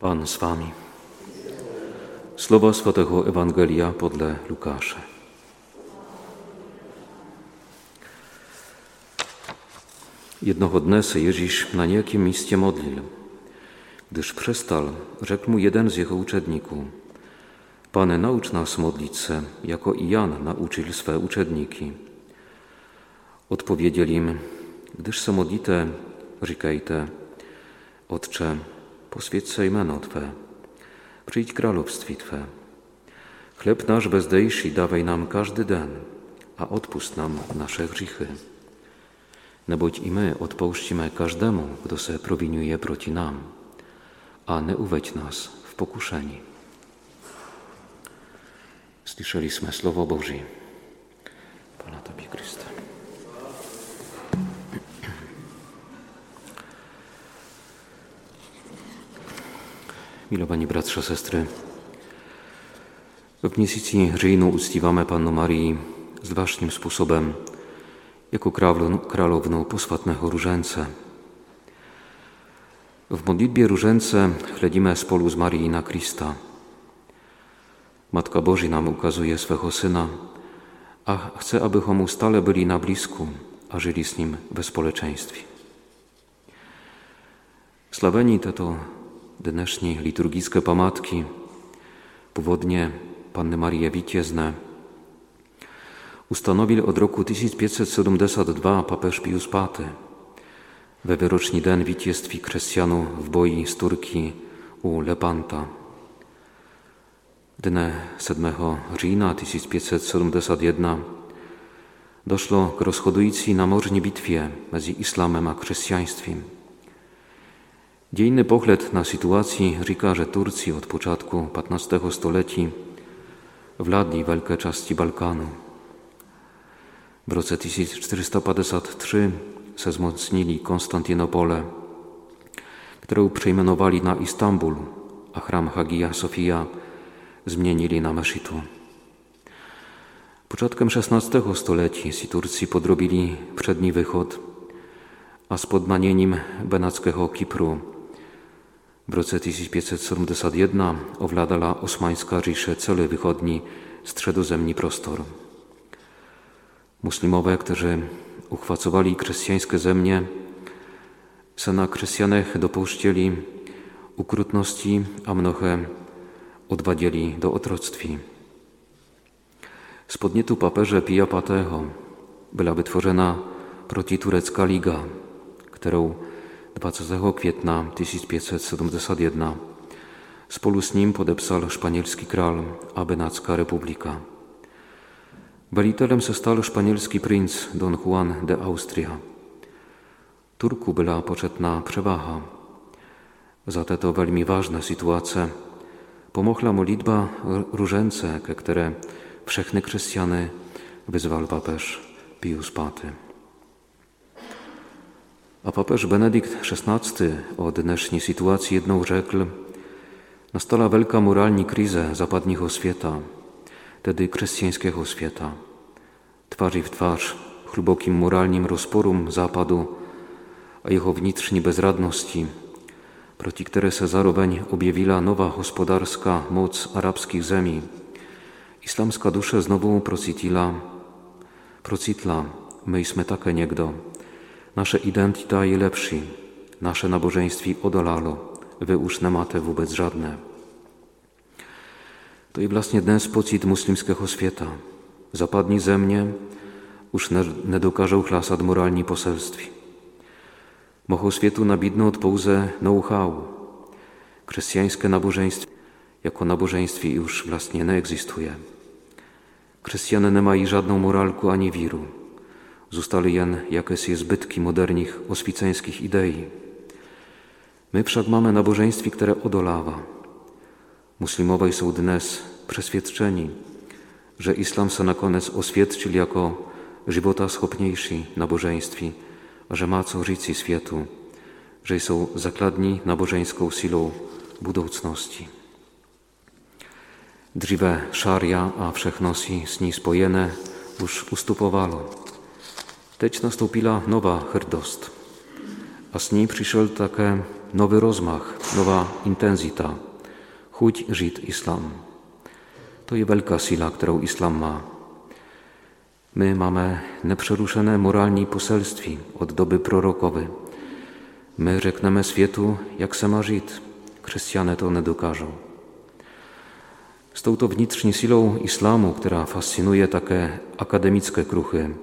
Pan z wami. Słowa Świętego Ewangelia podle Lukasza. Jednoho dne se na nějakém místě modlil. Gdyż przestal, rzekł mu jeden z jego uczedników. Pane, naucz nas modlić se, jako i Jan nauczył swe uczedniki. Odpowiedzieli im, gdyż se modlite, rzekajte, Otcze, poswieć se imeno Twe, przyjdź królestwie Twe. Chleb nasz bezdejszy dawaj nam każdy den, a odpust nam nasze grzechy. Neboť i my odpouštíme každému, kdo se provinuje proti nám. A nie uweź nas w pokuszeni. Słyszeliśmy Słowo Boże. Pana Tobie, Chryste. Milowani bratrze, sestry, w miesiącu żyjnu uczciwamy Pannu Marii zwłaszczym sposobem, jako królowną posłatnego różańca. W modlitwie różańce chledzimy z polu z Marii na Krista. Matka Boża nam ukazuje swego Syna, a chce, abyśmy stale byli na blisku, a żyli z Nim w społeczeństwie. Slaweni te to dnešní liturgické památky, původně Panny Marie Vítězné, ustanowił od roku 1572 papież Pius V we wyroczni den wiciestwi chrześcijanów w boji z Turki u Lepanta. Dne 7 října 1571 doszło k rozchodującej namożnej bitwie między islamem a chrześcijaństwem. Dziejny pogled na sytuacji říká, że Turcji od początku XV stuleci władli wielkie części Balkanu. W roku 1453 se wzmocnili Konstantynopole, które przejmenowali na Istanbul, a chram Hagia Sofia zmienili na Meszitu. Początkiem XVI stulecia si Turcji podrobili przedni wychód, a z podmanieniem benackiego Kipru w roku 1571 owładała Osmańska Říše cele wychodni středozemní prostor. Muslimowie, którzy uchwacowali chrześcijańskie zemnie, se na chrześcijanach dopuścili ukrutności, a mnohe odwadzili do otroctwi. Z podnietu paperze Pija Patego była wytworzona protiturecka liga, którą 20 kwietnia 1571 spolu z nim podepsał szpanielski król, a Benacka Republika. Welitelem se stal szpanielski princ Don Juan de Austria. Turku była poczetna przewaha. Za te to veľmi ważna sytuacja pomogła modlitba różence, ke które wszechny chrześcijany wyzwał papież Pius V. A papież Benedykt XVI o dnešní sytuacji jedną rzekł Nastala wielka moralni krize zapadniego świata, tedy chrześcijańskiego świata. Twarzy w twarz głębokim moralnym rozporum zapadu, a jeho vnitřní bezradności, proti które se zároveň objevila nowa gospodarska moc arabskich zemi. Islamska dusza znowu procitila, procitla, myśmy takie niegdo. Nasze identita je lepszy, nasze nabożeństwi odolalo, wy już nie máte wobec żadne. To i właśnie ten pocit muslimskiego świata. Zapadni ze mnie, już nie, dokażą klasat moralni poselstwi. Mohou światu nabídnout pouze know-how. Chrześcijańskie nabożeństwo jako nabożeństwie już właśnie nie egzystuje. Chrześcijanie nie mają żadną moralku ani wiru. Zostali jen jakieś zbytki modernich oswiceńskich idei. My wszak mamy nabożeństwie, które odolawa. Muslimowie są dnes przeświadczeni, że islam se na koniec oswiadczył jako żywota schopniejszy nabożeństwie, a że ma co żyć światu, że są zakladni nabożeńską silą budoucnosti. Drive szaria a wszechnosi z ní spojene już ustupowalo. Teď nastąpiła nowa hrdost, a z niej przyszedł takie nowy rozmach, nowa intenzita. Chuť žít islam. To je wielka sila, którą islam ma. My mamy nepřerušené morální poselství od doby prorokowy. My řekneme světu, jak se má žít. Křesťané to nedokážą. Z touto vnitřní silą islamu, która fascynuje takie akademickie kruchy,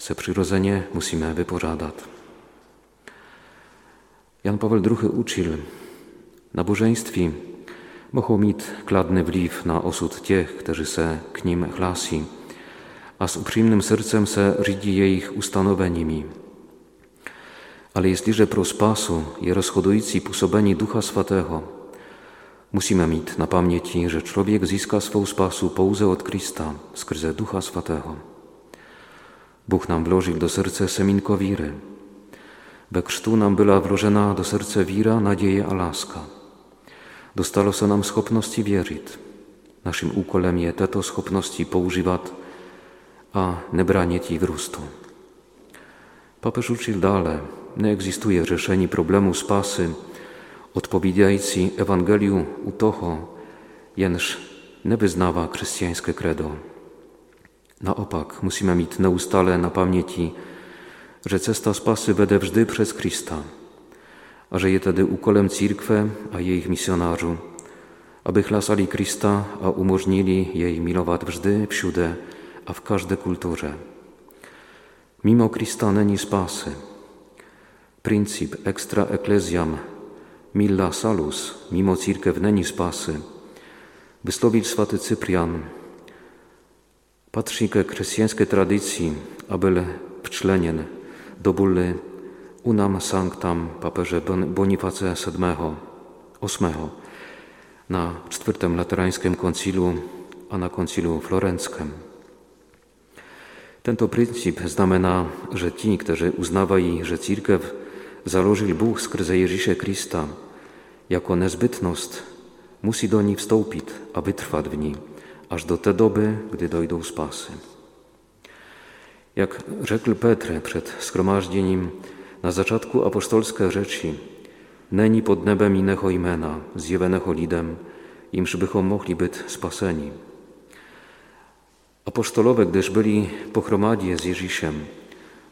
se przyrodzenie musimy wypořádat. Jan Paweł II uczył, nabożeństwi mogą mieć kladny wliw na osud tych, którzy se k nim hlasi, a z uprzejmym sercem se řídí jejich ustanoveními. Ale jestliže pro spásu je rozhodující působení Ducha Svatého, musíme mít na paměti, že člověk získá svou spásu pouze od Krista skrze Ducha Svatého. Bóg nam włożył do serca seminko wiry. Krztu nam była włożona do serca wira, nadzieja a laska. Dostalo se nam schopności wierzyć. Naszym ukolem je tato schopności poużywać, a nie branieć ich wzrostu. Papież uczył dalej, nie egzistuje řešení problemu spasy, odpowiedziajcy Ewangeliu utoho, jenż nie wyznawa chrześcijańskie credo. Naopak, musimy mieć neustale na pamięci, że cesta spasy wede wżdy przez Krista, a że je tedy ukolem církve a jejich misjonarzu, aby hlasali Krista a umożnili jej milować wżdy, wsiude, a w każdej kulturze. Mimo Krista není spasy. Princip extra ecclesiam milla salus, mimo církev není spasy. Wyslowił swaty Cyprian, patrzy ke chrześcijańskiej tradycji, aby wczlenien dobulny unam sanctam papieże Boniface VII, VIII na czwartym laterańskim koncilu, a na koncilu florenckim. Tento princip znamená, że ci, którzy uznawají, że církev založil Bůh skrze Ježíše Krista jako nezbytnost, musí do ní wstąpić, a wytrwać w niej, aż do tej doby, gdy dojdą spasy. Jak rzekł Petr przed skromażdzeniem na zaczatku apostolskie rzeczy, neni pod nebem innego imena, zjewenego lidem, mogli być spaseni. Apostolowie, gdyż byli po chromadzie z Jezusem,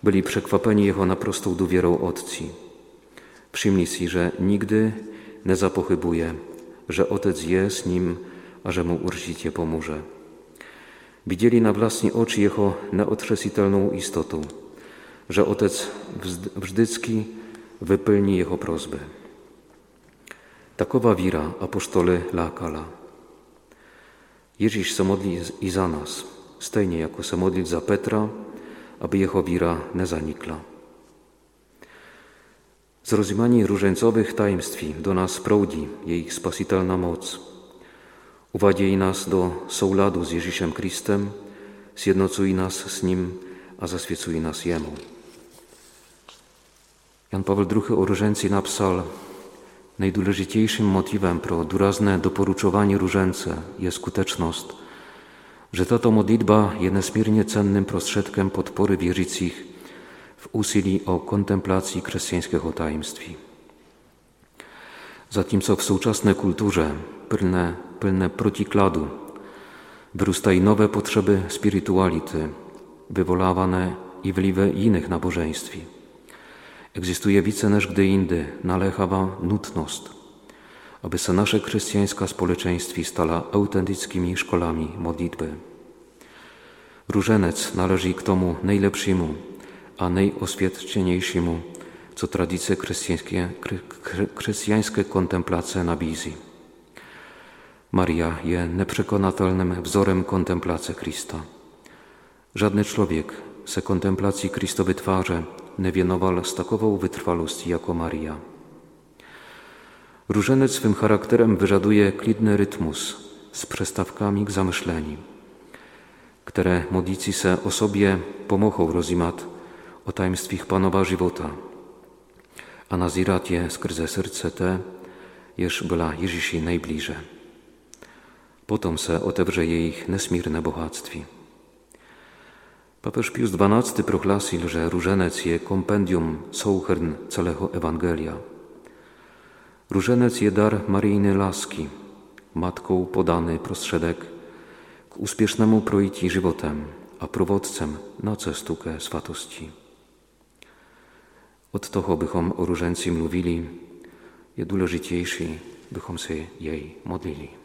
byli przekwapeni Jego na prostą duwierą Otci. Przyjmij si, że nigdy nie zapochybuje, że Otec jest nim, a że mu určitě pomoże. Widzieli na własne oczy Jego neotresitelną istotą, że Otec wżdycki wypełni Jego prośby. Takowa wira apostole lakala. Ježíš se modlí i za nas, stejnie jako se za Petra, aby Jeho wira nie zanikla. Zrozumienie różańcowych tajemstwi do nas proudzi jej spasitelna moc. Uwadzi nas do souladu z Jezusem Chrystem, zjednocuje nas z Nim, a zaswiecuje nas Jemu. Jan Paweł II o różańcy napisał Najdůležitějším motivem pro důrazné doporučování różence jest skuteczność, że tato modlitba jest niesmiernie cennym prostředkem podpory wierzycich w usili o kontemplacji chrześcijańskiego tajemstwi. Zatímco w współczesnej kulturze pełne, pełne protikladu wyrastają nowe potrzeby spirituality, wywolawane i wliwe innych nabożeństwi. Egzystuje wice než gdy indy nalechawa nutnost, aby se nasze chrześcijańska społeczeństwi stala autentyckimi szkolami modlitby. Różenec należy k tomu najlepszemu, a najoswiadczeniejszemu, co tradycje chrześcijańskie, chrześcijańskie kontemplacje na wizji. Maria jest nieprzekonatelnym wzorem kontemplacji Krista. Żadny człowiek se kontemplacji Kristowej twarzy nie wienował z takową wytrwalości jako Maria. Różenec swym charakterem wyżaduje klidny rytmus z przestawkami k zamyśleni, które modlici se o sobie pomochą rozimat o tajemstwich Panowa żywota, a nazirat je skrze serce te, jeż była Jezisi najbliże. Potom se otewrze jej nesmírne bohatství. Papież Pius XII proklasil, że różenec je kompendium souchrn całego Ewangelia. Różenec je dar Maryjny laski, matką podany prostředek k úspěšnému projití životem a průvodcem na cestu ke svatosti. Od toho bychom o różańcu mówili, je důležitější, bychom się jej modlili.